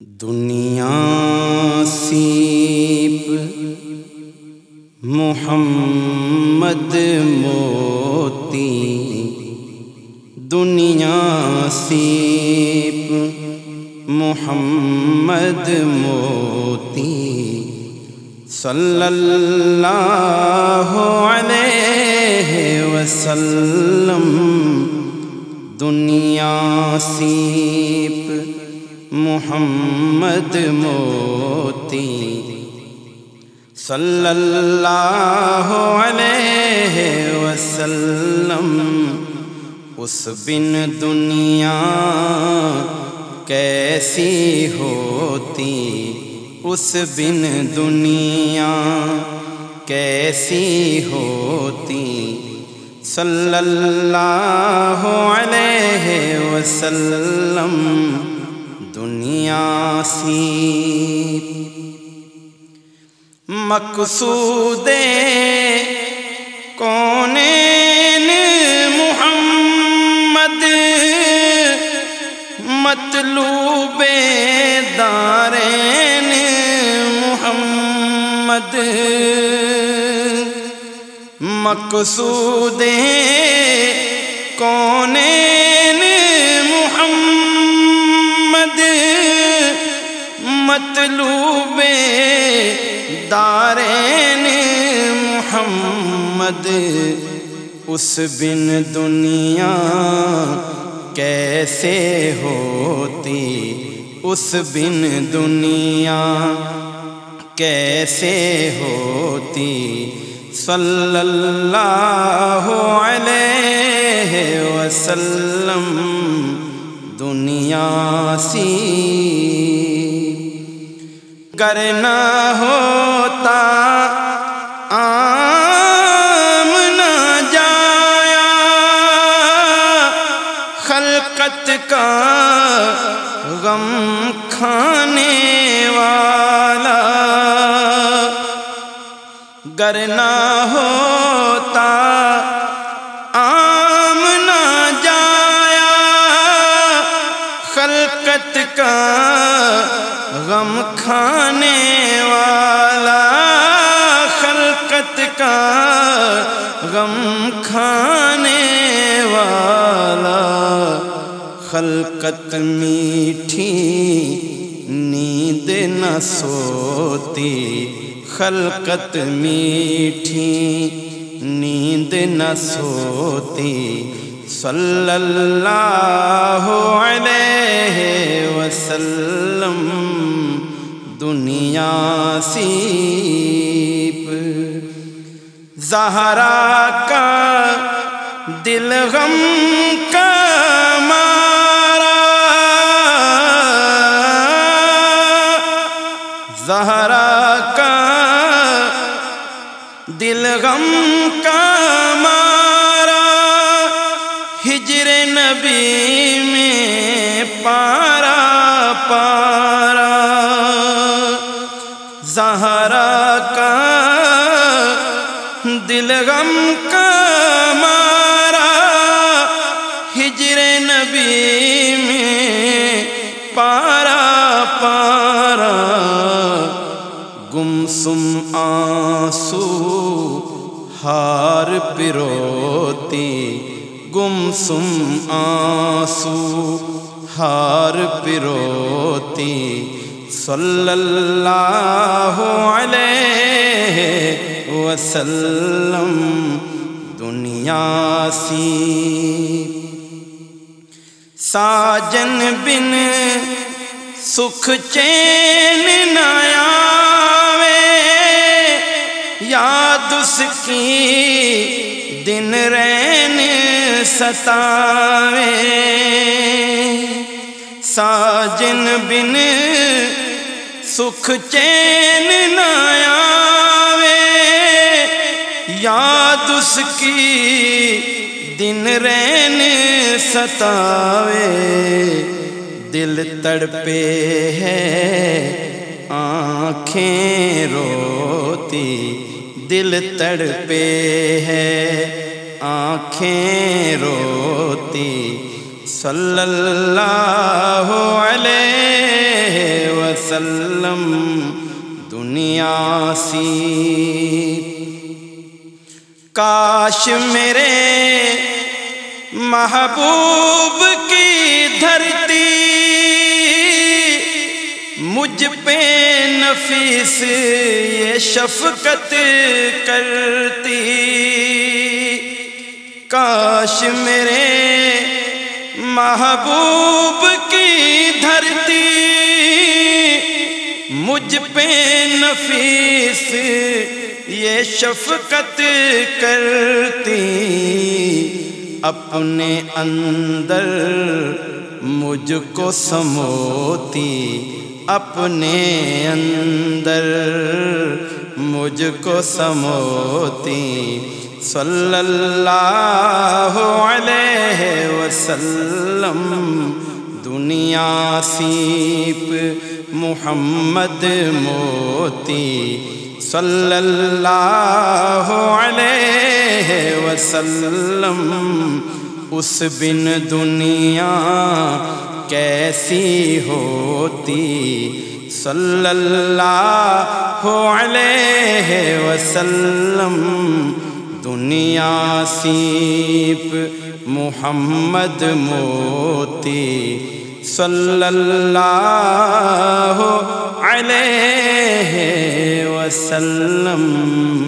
دنیا سیپ محمد موتی دنیا سیپ محمد موتی صلی اللہ علیہ وسلم دنیا سیپ محمد موتی صلی اللہ علیہ وسلم، اس بن دنیا کیسی ہوتی؟ اس بن دنیا کیسی ہوتی؟ صلی اللہ علیہ وسلم دنیا سی مقصود کون محمد؟ مطلوب دارین محمد۔ مقصود مطلوب دارین محمد، اس بن دنیا کیسے ہوتی؟ اس بن دنیا کیسے ہوتی؟ صلی اللہ علیہ وسلم، دنیا سی گر نہ ہوتا۔ آم نہ جایا۔ خلقت کا غم کھانے والا۔ گر نہ ہوتا۔ آم نہ جایا۔ خلقت کا غم کھانے والا خلقت کا غم کھانے والا خلقت میٹھی نیند نہ سوتی خلقت میٹھی نیند نہ سوتی صلی اللہ علیہ وسلم، دنیا سیپ۔ زہرا کا دل غم کا مارا۔ زہرا کا دل غم کا مارا۔ ہجر نبی میں پارا پارا زہرا کا دل غم کا مارا ہجر نبی میں پارا پارا گم سم آنسو ہار پروتی گم سم آنسو، ہار پروتی صلی اللہ علیہ وسلم دنیا سی۔ ساجن بن سکھ چین نیا یاد اس کی دن رین ستاوے۔ ساجن بن سکھ چین نیا یاد اس کی دن رین ستاوے۔ دل تڑپے ہے، آنکھیں روتی۔ دل تڑپے ہے۔ آنکھیں روتی۔ صلی اللہ علیہ وسلم۔ دنیا سی۔ کاش میرے محبوب کی مجھ پہ نفیس یہ شفقت کرتی۔ کاش میرے محبوب کی دھرتی مجھ پہ نفیس یہ شفقت کرتی۔ اپنے اندر مجھ کو سموتی۔ اپنے اندر مجھ کو سموتی صلی اللہ علیہ وسلم دنیا سیپ محمد موتی صلی اللہ علیہ وسلم اس بن دنیا کیسی ہوتی؟ صلی اللہ علیہ وسلم، دنیا سیپ محمد موتی۔ صلی اللہ علیہ وسلم۔